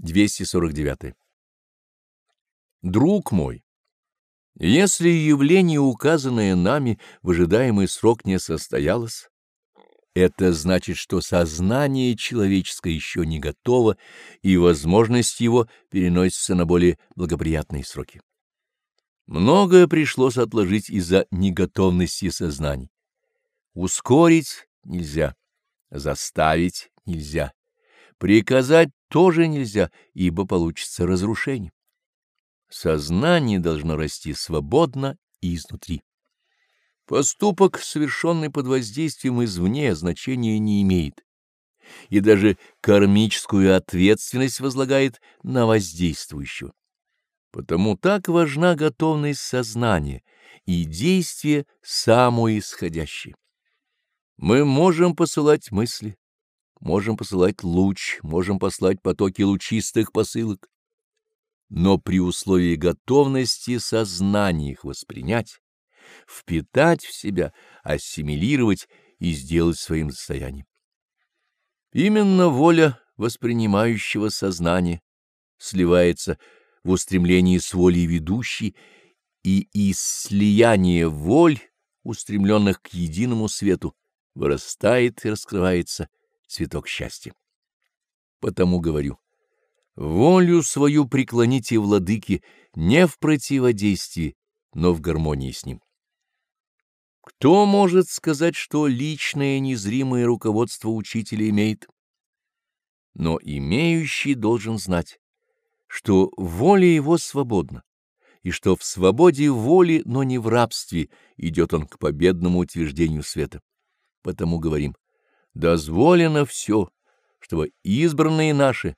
249. Друг мой, если явление, указанное нами в ожидаемый срок не состоялось, это значит, что сознание человеческое еще не готово, и возможность его переносится на более благоприятные сроки. Многое пришлось отложить из-за неготовности сознаний. Ускорить нельзя, заставить нельзя, приказать тоже нельзя, ибо получится разрушение. Сознание должно расти свободно и изнутри. Поступок, совершенный под воздействием извне, значения не имеет, и даже кармическую ответственность возлагает на воздействующего. Потому так важна готовность сознания и действие самоисходящее. Мы можем посылать мысли, можем посылать луч, можем послать потоки лучистых посылок, но при условии готовности сознания их воспринять, впитать в себя, ассимилировать и сделать своим состоянием. Именно воля воспринимающего сознания сливается в устремлении с волей ведущей, и из слияния воль, устремленных к единому свету, вырастает и раскрывается цветок счастья. Потому говорю, волю свою преклоните, владыки, не в противодействии, но в гармонии с ним. Кто может сказать, что личное незримое руководство учителя имеет? Но имеющий должен знать, что воля его свободна, и что в свободе воли, но не в рабстве, идет он к победному утверждению света. Потому говорим, дозволено все, чтобы избранные наши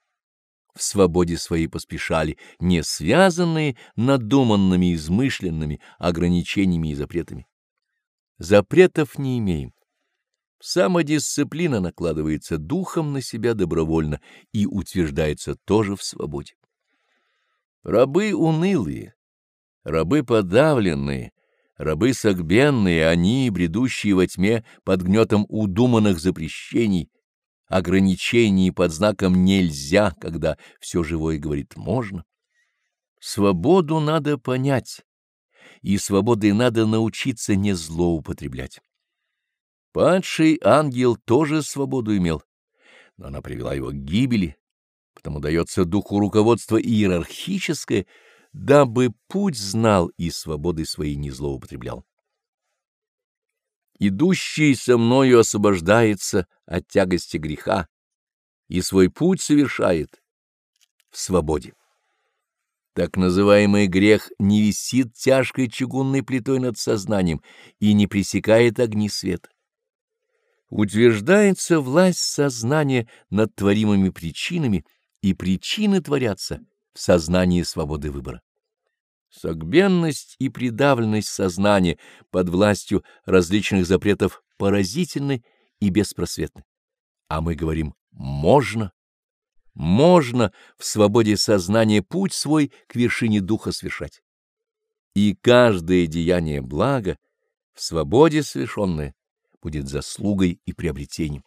в свободе своей поспешали, не связанные надуманными, измышленными ограничениями и запретами. Запретов не имеем. Самодисциплина накладывается духом на себя добровольно и утверждается тоже в свободе. Рабы унылые, рабы подавленные, рабы согбенные, они, бредущие во тьме под гнетом удуманных запрещений, ограничений под знаком «нельзя», когда все живое говорит «можно». Свободу надо понять, и свободой надо научиться не злоупотреблять. Падший ангел тоже свободу имел, но она привела его к гибели, потому дается духу руководства иерархическое, дабы путь знал и свободы своей не злоупотреблял. Идущий со мною освобождается от тягости греха и свой путь совершает в свободе. Так называемый грех не висит тяжкой чугунной плитой над сознанием и не пресекает огни света утверждается власть сознания над творимыми причинами и причины творятся в сознании свободы выбора. Согбенность и придавленность сознания под властью различных запретов поразительны и беспросветны. А мы говорим «можно». Можно в свободе сознания путь свой к вершине духа совершать. И каждое деяние блага в свободе совершенное будет заслугой и приобретением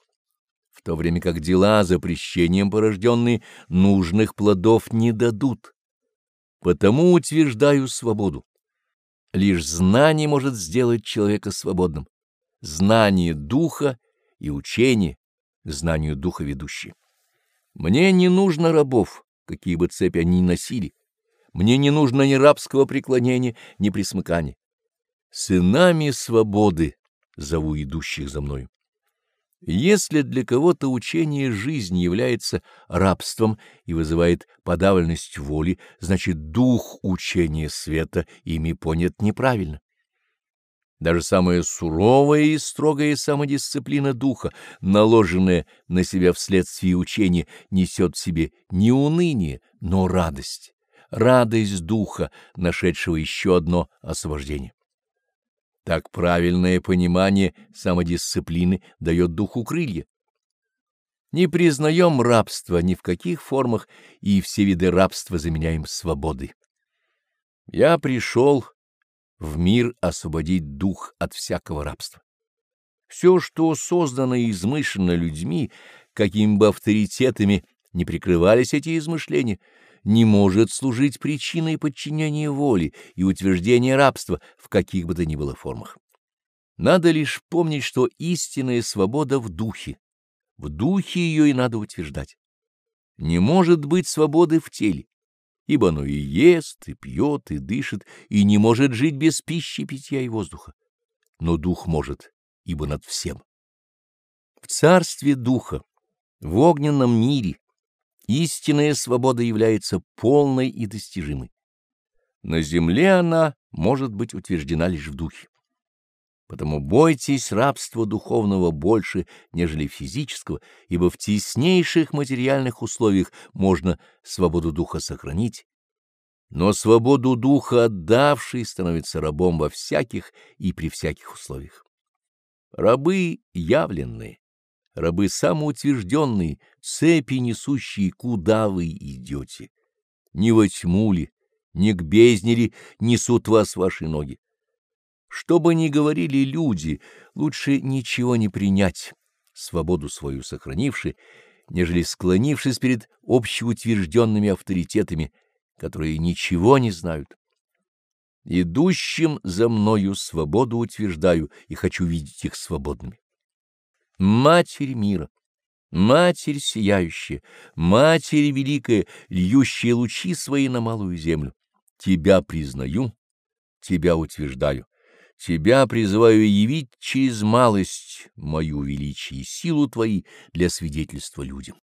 в то время как дела запрещением порожденные нужных плодов не дадут. Потому утверждаю свободу. Лишь знание может сделать человека свободным. Знание духа и учение к знанию духа ведущие. Мне не нужно рабов, какие бы цепи они ни носили. Мне не нужно ни рабского преклонения, ни присмыкания. Сынами свободы зову идущих за мною. Если для кого-то учение жизни является рабством и вызывает подавленность воли, значит, дух учения света ими понят неправильно. Даже самая суровая и строгая самодисциплина духа, наложенная на себя вследствие учения, несет в себе не уныние, но радость, радость духа, нашедшего еще одно освобождение. Так правильное понимание самодисциплины дает духу крылья. Не признаем рабства ни в каких формах, и все виды рабства заменяем свободой. Я пришел в мир освободить дух от всякого рабства. Все, что создано и измышлено людьми, какими бы авторитетами не прикрывались эти измышления, не может служить причиной подчинения воли и утверждения рабства в каких бы то ни было формах. Надо лишь помнить, что истинная свобода в духе. В духе ее и надо утверждать. Не может быть свободы в теле, ибо оно и ест, и пьет, и дышит, и не может жить без пищи, питья и воздуха. Но дух может, ибо над всем. В царстве духа, в огненном мире, истинная свобода является полной и достижимой. На земле она может быть утверждена лишь в духе. Потому бойтесь рабства духовного больше, нежели физического, ибо в теснейших материальных условиях можно свободу духа сохранить, но свободу духа отдавший становится рабом во всяких и при всяких условиях. Рабы явленные, рабы самоутвержденные, цепи несущие, куда вы идете? Не во тьму ли, не к бездне ли несут вас ваши ноги? Что бы ни говорили люди, лучше ничего не принять, свободу свою сохранивши, нежели склонившись перед общеутвержденными авторитетами, которые ничего не знают. Идущим за мною свободу утверждаю и хочу видеть их свободными. Матерь мира, Матерь сияющая, Матерь великая, льющая лучи свои на малую землю, Тебя признаю, Тебя утверждаю. Тебя призываю явить через малость мою величие и силу Твои для свидетельства людям.